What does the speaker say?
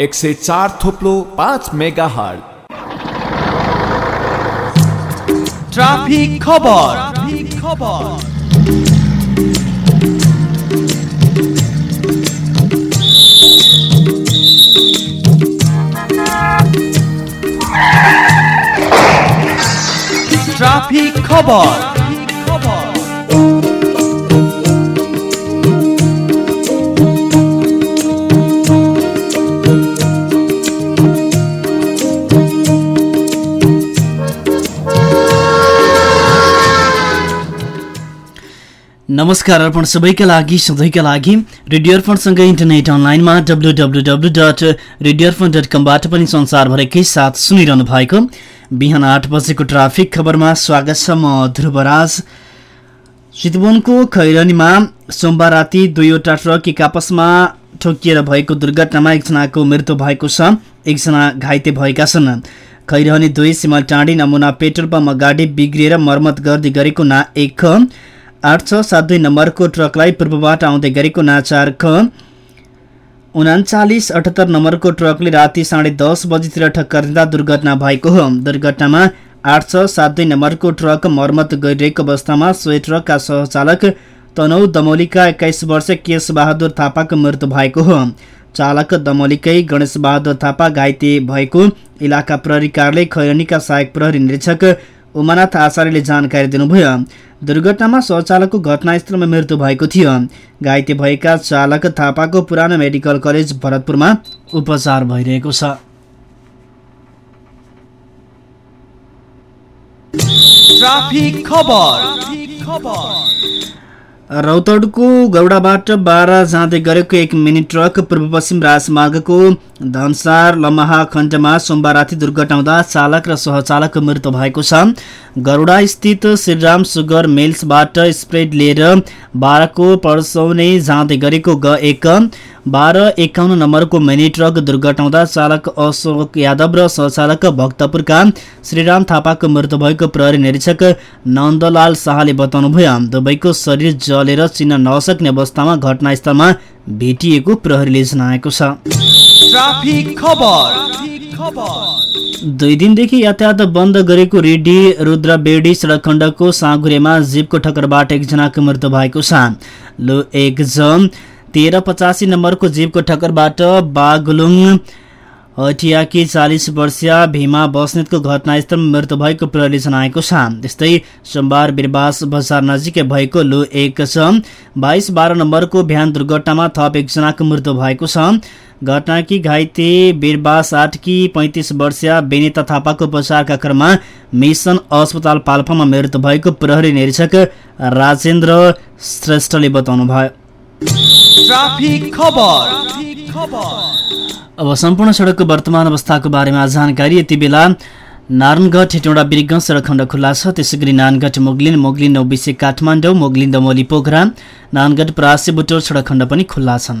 एक सय चार थोप्लो पाँच मेगा हल ट्राफिक खबर। खबर। ट्राफिक खबर खबर। नमस्कार अर्पण सबैका लागि सधैँका लागि रेडियो अर्पणसँगै इन्टरनेट अनलाइनमा W W W dot radio Arpan dot कमबाट पनि संसारभरिकै साथ सुनिरहनु भएको बिहान आठ बजेको ट्राफिक खबरमा स्वागत छ म ध्रुवराज। चितवनको खैरनीमा सोमबार राति दुईवटा ट्रक एक आपसमा ठोकिएर भएको दुर्घटनामा एकजनाको मृत्यु भएको छ एकजना घाइते भएका छन्। खैरहनी दुई सिमलटाँडी नमुना पेट्रोल पम्प अगाडि बिग्रिएर मर्मत गर्दै गरेको ना एक आठ छ सात दुई नम्बरको ट्रकलाई पूर्वबाट आउँदै गरेको ना चार ख उनाचालिस अठहत्तर नम्बरको ट्रकले राति साढे दस बजीतिर ठक्कर दिँदा दुर्घटना भएको हो। दुर्घटनामा आठ छ सात दुई नम्बरको ट्रक मर्मत गरिरहेको अवस्थामा सोही ट्रकका सहचालक तनौ दमौलीका एक्काइस वर्ष केश बहादुर थापाको मृत्यु भएको हो। चालक दमौलीकै गणेश बहादुर थापा घाइते भएको इलाका प्रहरी कार्यालय खैरनीका सहायक प्रहरी निरीक्षक उमानाथ आचार्यले जानकारी दिनुभयो। दुर्घटनामा सहचालकको घटनास्थलमा मृत्यु भएको थियो। घाइते भएका चालक थापाको पुरानो मेडिकल कलेज भरतपुरमा उपचार भइरहेको छ। ट्राफिक खबर। रौतडको गौडाबाट बाह्र जाँदै गरेको एक मिनी ट्रक पूर्व पश्चिम राजमार्गको धनसार लमहा खण्डमा सोमबार राति दुर्घटना हुँदा चालक र सहचालकको मृत्यु भएको छ। गरुडा स्थित श्रीराम सुगर मिल्सबाट स्प्रेड लिएर बाह्रको पर्सौने जाँदै गरेको ग एक बाह्र एकाउन्न नम्बरको मिनी ट्रक दुर्घटना हुँदा चालक अशोक यादव र सहचालक भक्तपुरका श्रीराम थापाको मृत्यु भएको प्रहरी निरीक्षक नन्दलाल शाहले बताउनुभयो। दुवैको शरीर जलेर चिन्न नसक्ने अवस्थामा घटनास्थलमा भेटिएको प्रहरीले जनाएको छ। दुई दिनदेखि यातायात बन्द गरेको रेडी रुद्र बेडी सडक खण्डको साँगुरेमा जीपको ठक्करबाट एकजनाको मृत्यु भएको छ। लो एक जम तेह्र पचासी नम्बरको जीपको ठक्करबाट बागलुङ हटियाकी चालिस वर्षीय भीमा बस्नेतको घटनास्थलमा मृत्यु भएको प्रहरीले जनाएको छ। त्यस्तै सोमबार बिरबास बजार नजिकै भएको लो एक छ बाइस बाह्र नम्बरको भ्यान दुर्घटनामा थप एकजनाको मृत्यु भएको छ। घटनाकी घाइते बिरबास आठकी पैँतिस वर्षीय बेनिता थापाको उपचारका क्रममा मिसन अस्पताल पाल्पामा मृत्यु भएको प्रहरी निरीक्षक राजेन्द्र श्रेष्ठले बताउनुभयो। ट्राफिक खबर। अब सम्पूर्ण सडकको वर्तमान अवस्थाको बारेमा जानकारी यति बेला नारायणगढ हेटौँडा बिरगंज सडक खण्ड खुल्ला छ। त्यसै गरी नानगढ मोगलिन मोगलिन नौबिसे काठमाडौँ मोगलिन दमोली पोखरा नानगढ परासी बुटोल सडक खण्ड पनि खुल्ला छन्।